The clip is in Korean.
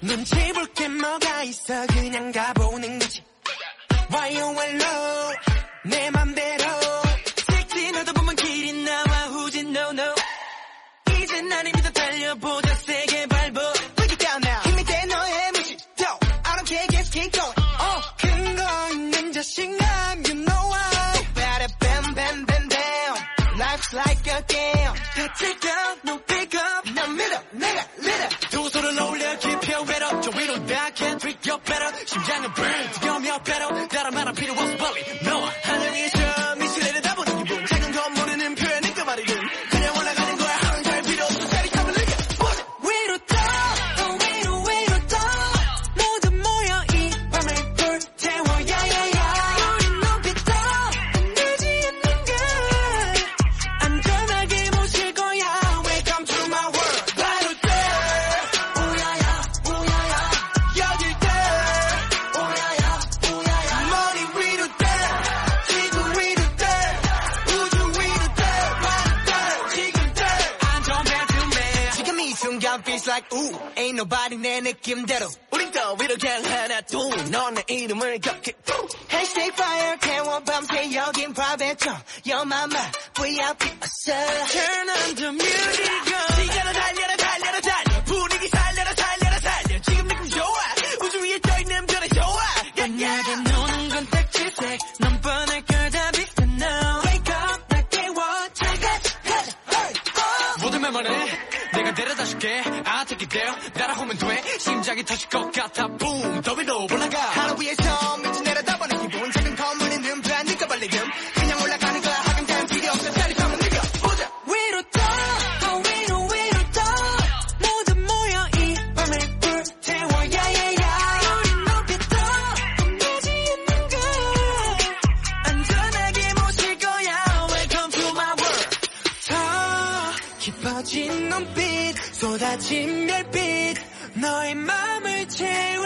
눈치 볼 게 뭐가 있어 그냥 가보는 거지 Why you alone 내 맘대로 색지 너도 보면 길이 나와 후진 no no 이제 나를 믿어 달려보자 세게 밟어 Break it down now 힘이 돼 너의 무지도 I don't care just keep going 어 근거 있는 자신감 you know I Better bam bam bam bam Life's like a game 다 out però 순간 feels like ooh ain't nobody 내 느낌대로 우린 더 위로 그냥 하나 둘넌내 이름을 적게 Hashtag fire 태워 밤새 여긴 private zone Your mama VIP 어서 Turn on the music 시간을 달려라 달려라 달려 분위기 살려라 살려라 살려 지금 느낌 좋아 우주 위에 떠있는 별의 좋아 만약에 노는 건 딱지색 내가 데려다 줄게. I take it there 따라오면 돼. 심장이 터질 것 같아 깊어진 눈빛 쏟아진 별빛 너의 맘을 채울